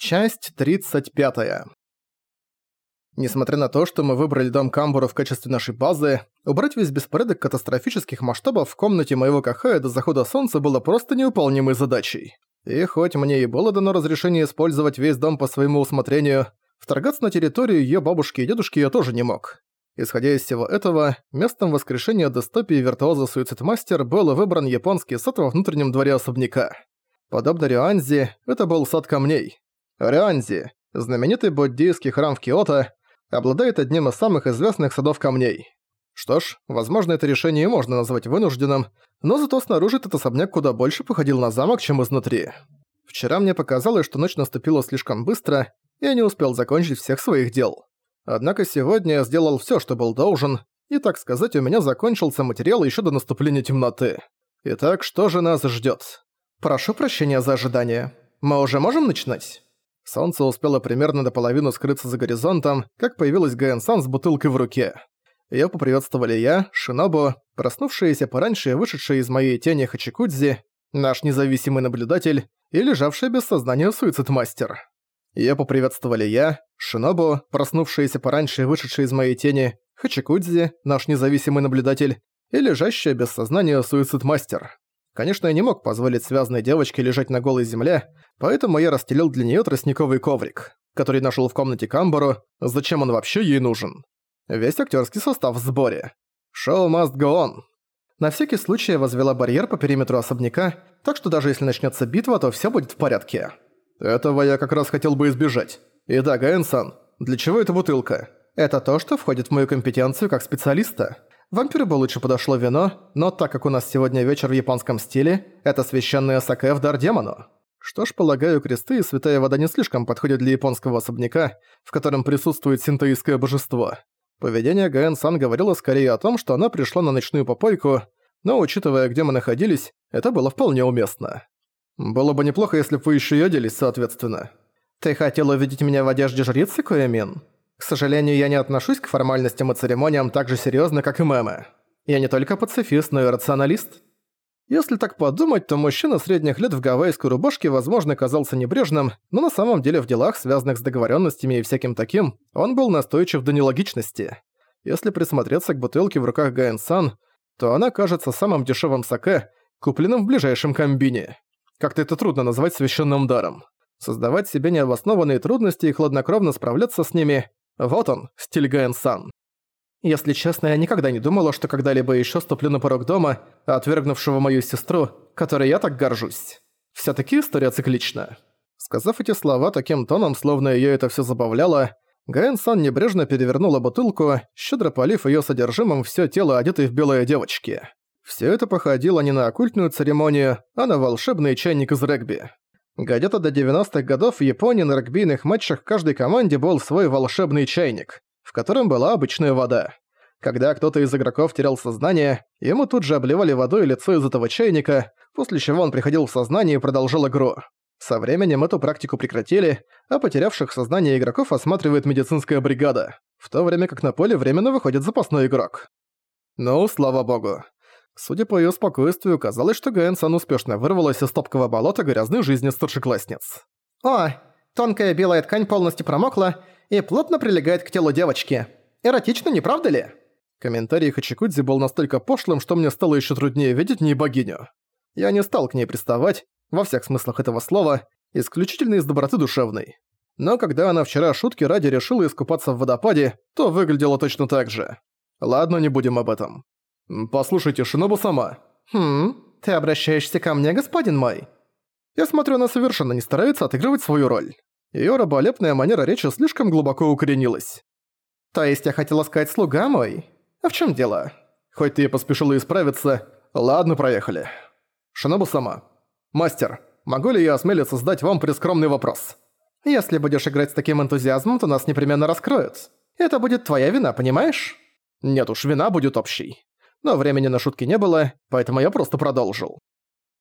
Часть 35. Несмотря на то, что мы выбрали дом Камбура в качестве нашей базы, убрать весь беспорядок катастрофических масштабов в комнате моего Кахая до захода солнца было просто неуполнимой задачей. И хоть мне и было дано разрешение использовать весь дом по своему усмотрению, вторгаться на территорию её бабушки и дедушки я тоже не мог. Исходя из всего этого, местом воскрешения дистопии виртуоза Суицидмастер был выбран японский сад во внутреннем дворе особняка. Подобно Рюанзи, это был сад камней. Рюанзи, знаменитый буддийский храм в Киото, обладает одним из самых известных садов камней. Что ж, возможно, это решение можно назвать вынужденным, но зато снаружи этот особняк куда больше походил на замок, чем изнутри. Вчера мне показалось, что ночь наступила слишком быстро, и я не успел закончить всех своих дел. Однако сегодня я сделал всё, что был должен, и, так сказать, у меня закончился материал ещё до наступления темноты. Итак, что же нас ждёт? Прошу прощения за ожидание. Мы уже можем начинать? Солнце успело примерно до половины скрыться за горизонтом, как появилась Гаэн-сан с бутылкой в руке. Её поприветствовали я, Шинобу, проснувшаяся пораньше и вышедшая из моей тени Хачикудзи, наш независимый наблюдатель и лежавший без сознания суицид-мастер. Её поприветствовали я, Шинобу, проснувшаяся пораньше и вышедшая из моей тени, Хачикудзи, наш независимый наблюдатель, и лежащая без сознания суицид-мастер. Конечно, я не мог позволить связанной девочке лежать на голой земле, поэтому я расстелил для неё тростниковый коврик, который нашёл в комнате Камбору, зачем он вообще ей нужен. Весь актерский состав в сборе. Шоу must go on. На всякий случай я возвела барьер по периметру особняка, так что даже если начнется битва, то все будет в порядке. Этого я как раз хотел бы избежать. И да, Гаэн-сан, для чего эта бутылка? Это то, что входит в мою компетенцию как специалиста. Вампиру бы лучше подошло вино, но так как у нас сегодня вечер в японском стиле, это священное саке в дар демону. Что ж, полагаю, кресты и святая вода не слишком подходят для японского особняка, в котором присутствует синтоистское божество. Поведение Гаэн-сан говорило скорее о том, что она пришла на ночную попойку, но учитывая, где мы находились, это было вполне уместно. Было бы неплохо, если бы вы еще и оделись соответственно. Ты хотел увидеть меня в одежде жрицы, Куэмин? К сожалению, я не отношусь к формальностям и церемониям так же серьёзно, как и мэмы. Я не только пацифист, но и рационалист. Если так подумать, то мужчина средних лет в гавайской рубашке, возможно, казался небрежным, но на самом деле в делах, связанных с договоренностями и всяким таким, он был настойчив до нелогичности. Если присмотреться к бутылке в руках Гаэн-сан, то она кажется самым дешевым саке, купленным в ближайшем комбине. Как-то это трудно назвать священным даром. Создавать себе необоснованные трудности и хладнокровно справляться с ними вот он, стиль Гаэн-сан. Если честно, я никогда не думала, что когда-либо еще ступлю на порог дома, отвергнувшего мою сестру, которой я так горжусь. все таки история циклична. Сказав эти слова таким тоном, словно ее это все забавляло, Гаэн-сан небрежно перевернула бутылку, щедро полив ее содержимым все тело одетой в белое девочки. Все это походило не на оккультную церемонию, а на волшебный чайник из регби. Где-то до 90-х годов в Японии на регбийных матчах каждой команде был свой волшебный чайник, в котором была обычная вода. Когда кто-то из игроков терял сознание, ему тут же обливали водой лицо из этого чайника, после чего он приходил в сознание и продолжал игру. Со временем эту практику прекратили, а потерявших сознание игроков осматривает медицинская бригада, в то время как на поле временно выходит запасной игрок. Ну, слава богу. Судя по её спокойствию, казалось, что Гаэн-сан успешно вырвалась из топкого болота грязной жизни старшеклассниц. «О, тонкая белая ткань полностью промокла и плотно прилегает к телу девочки. Эротично, не правда ли?» Комментарий Хачикудзи был настолько пошлым, что мне стало ещё труднее видеть не богиню. Я не стал к ней приставать, во всех смыслах этого слова, исключительно из доброты душевной. Но когда она вчера шутки ради решила искупаться в водопаде, то выглядела точно так же. Ладно, не будем об этом. «Послушайте, Шинобу сама». «Хм, ты обращаешься ко мне, господин мой?» Я смотрю, она совершенно не старается отыгрывать свою роль. Её раболепная манера речи слишком глубоко укоренилась. «То есть я хотела сказать слуга мой? А в чём дело?» Хоть ты и поспешила исправиться, ладно, проехали. Шинобу сама. Мастер, могу ли я осмелиться задать вам прескромный вопрос? Если будешь играть с таким энтузиазмом, то нас непременно раскроют. Это будет твоя вина, понимаешь? Нет уж, вина будет общей но времени на шутки не было, поэтому я просто продолжил.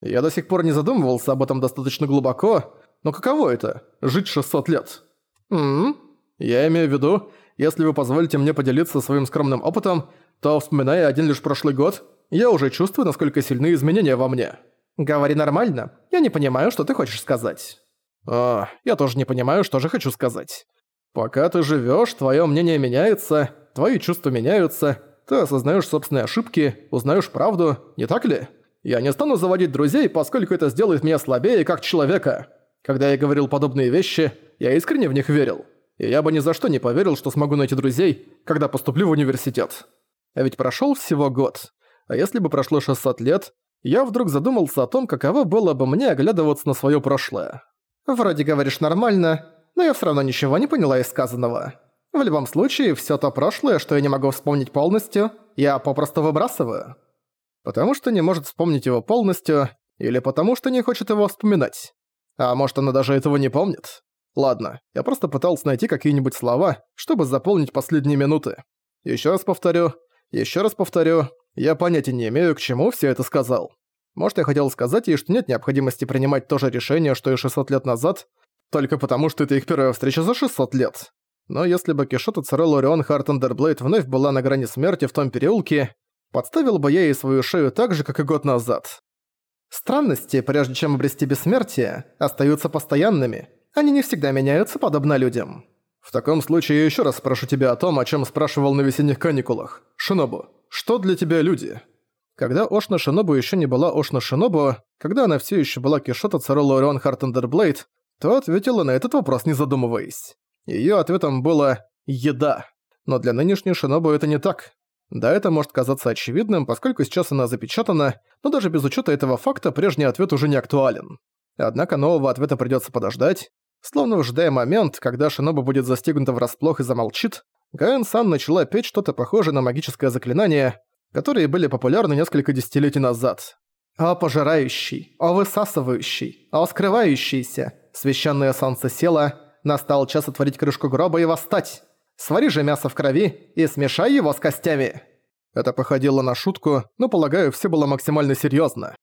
Я до сих пор не задумывался об этом достаточно глубоко, но каково это – жить 600 лет? Ммм? Я имею в виду, если вы позволите мне поделиться своим скромным опытом, то, вспоминая один лишь прошлый год, я уже чувствую, насколько сильны изменения во мне. Говори нормально, я не понимаю, что ты хочешь сказать. «А, я тоже не понимаю, что же хочу сказать. Пока ты живёшь, твоё мнение меняется, твои чувства меняются, ты осознаешь собственные ошибки, узнаешь правду, не так ли? Я не стану заводить друзей, поскольку это сделает меня слабее как человека. Когда я говорил подобные вещи, я искренне в них верил. И я бы ни за что не поверил, что смогу найти друзей, когда поступлю в университет. А ведь прошёл всего год. А если бы прошло 600 лет, я вдруг задумался о том, каково было бы мне оглядываться на своё прошлое. «Вроде говоришь нормально, но я всё равно ничего не поняла из сказанного. В любом случае, всё то прошлое, что я не могу вспомнить полностью, я попросту выбрасываю». Потому что не может вспомнить его полностью, или потому что не хочет его вспоминать. А может, она даже этого не помнит? Ладно, я просто пытался найти какие-нибудь слова, чтобы заполнить последние минуты. Ещё раз повторю, ещё раз повторю, я понятия не имею, к чему всё это сказал. Может, я хотел сказать ей, что нет необходимости принимать то же решение, что и 600 лет назад, только потому, что это их первая встреча за 600 лет. Но если бы Киссшот Ацерола Орион Хартандерблейд вновь была на грани смерти в том переулке, подставил бы я ей свою шею так же, как и год назад. Странности, прежде чем обрести бессмертие, остаются постоянными. Они не всегда меняются, подобно людям. В таком случае я ещё раз спрошу тебя о том, о чём спрашивал на весенних каникулах. Шинобу, что для тебя люди? Когда Ошино Шинобу ещё не была Ошино Шинобу, когда она всё ещё была Киссшот Ацерола Орион Хартандерблейд, то ответила на этот вопрос не задумываясь. Её ответом было «еда». Но для нынешней Шинобу это не так. Да, это может казаться очевидным, поскольку сейчас она запечатана, но даже без учета этого факта прежний ответ уже не актуален. Однако нового ответа придется подождать. Словно ожидая момент, когда Шиноба будет застигнута врасплох и замолчит, Гаэн-сан начала петь что-то похожее на магическое заклинание, которые были популярны несколько десятилетий назад. «О пожирающий, о высасывающий, о скрывающийся, священное солнце село, настал час отворить крышку гроба и восстать. Свари же мясо в крови и смешай его с костями». Это походило на шутку, но, полагаю, все было максимально серьезно.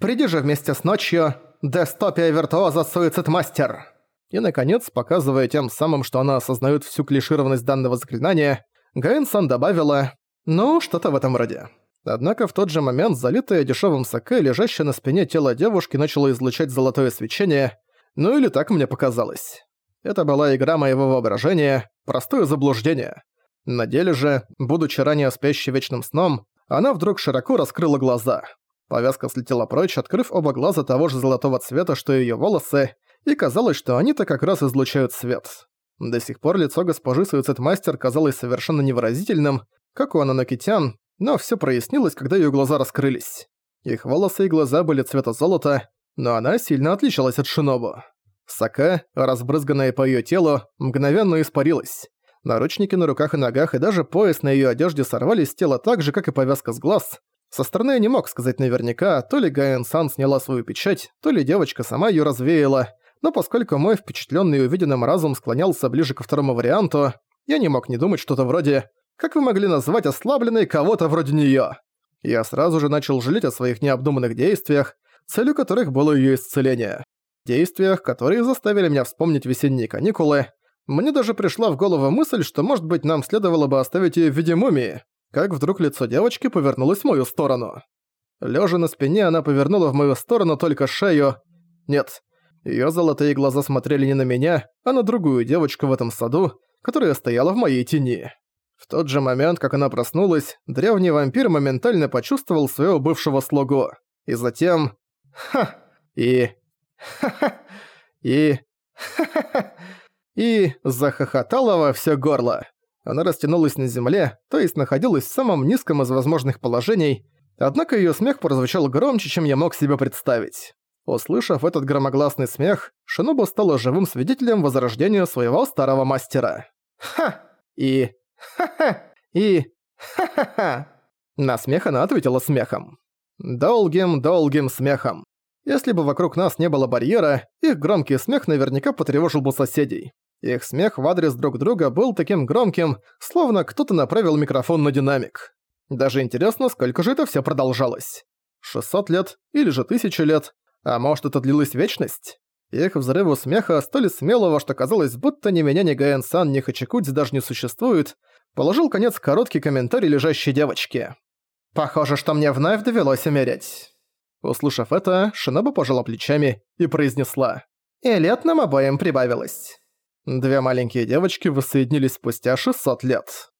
«Приди же вместе с ночью, дестопия виртуоза суицид-мастер!» И, наконец, показывая тем самым, что она осознает всю клишированность данного заклинания, Гаэн-сан добавила «ну, что-то в этом роде». Однако в тот же момент залитое дешевым саке, лежащее на спине тело девушки, начало излучать золотое свечение, ну или так мне показалось. Это была игра моего воображения, простое заблуждение. На деле же, будучи ранее спящей вечным сном, она вдруг широко раскрыла глаза. Повязка слетела прочь, открыв оба глаза того же золотого цвета, что и её волосы, и казалось, что они-то как раз излучают свет. До сих пор лицо госпожи Суицид-мастер казалось совершенно невыразительным, как у Ананокитян, но всё прояснилось, когда её глаза раскрылись. Их волосы и глаза были цвета золота, но она сильно отличалась от Шинобу. Сака, разбрызганная по её телу, мгновенно испарилась. Наручники на руках и ногах и даже пояс на её одежде сорвались с тела так же, как и повязка с глаз. Со стороны я не мог сказать наверняка, то ли Гаэн Сан сняла свою печать, то ли девочка сама её развеяла, но поскольку мой впечатлённый и увиденным разум склонялся ближе ко второму варианту, я не мог не думать что-то вроде «Как вы могли назвать ослабленной кого-то вроде неё?» Я сразу же начал жалеть о своих необдуманных действиях, целью которых было её исцеление. Действиях, которые заставили меня вспомнить весенние каникулы. Мне даже пришла в голову мысль, что, может быть, нам следовало бы оставить её в виде мумии, как вдруг лицо девочки повернулось в мою сторону. Лежа на спине, она повернула в мою сторону только шею. Нет, ее золотые глаза смотрели не на меня, а на другую девочку в этом саду, которая стояла в моей тени. В тот же момент, как она проснулась, древний вампир моментально почувствовал своего бывшего слугу. И затем... Ха! И... И... И захохотала во всё горло. Она растянулась на земле, то есть находилась в самом низком из возможных положений, однако её смех прозвучал громче, чем я мог себе представить. Услышав этот громогласный смех, Шинобу стала живым свидетелем возрождения своего старого мастера. «Ха!» и «Ха-ха!» и «Ха-ха-ха!» На смех она ответила смехом. Долгим-долгим смехом. Если бы вокруг нас не было барьера, их громкий смех наверняка потревожил бы соседей. Их смех в адрес друг друга был таким громким, словно кто-то направил микрофон на динамик. Даже интересно, сколько же это все продолжалось. 600 лет или же 1000 лет, а может это длилась вечность? Их взрыву смеха, столь смелого, что казалось, будто ни меня, ни Гаэн-сан, ни Хачикудзи даже не существует, положил конец короткий комментарий лежащей девочки. «Похоже, что мне вновь довелось умереть». Услышав это, Шиноба пожала плечами и произнесла. И лет нам обоим прибавилось. Две маленькие девочки воссоединились спустя 600 лет.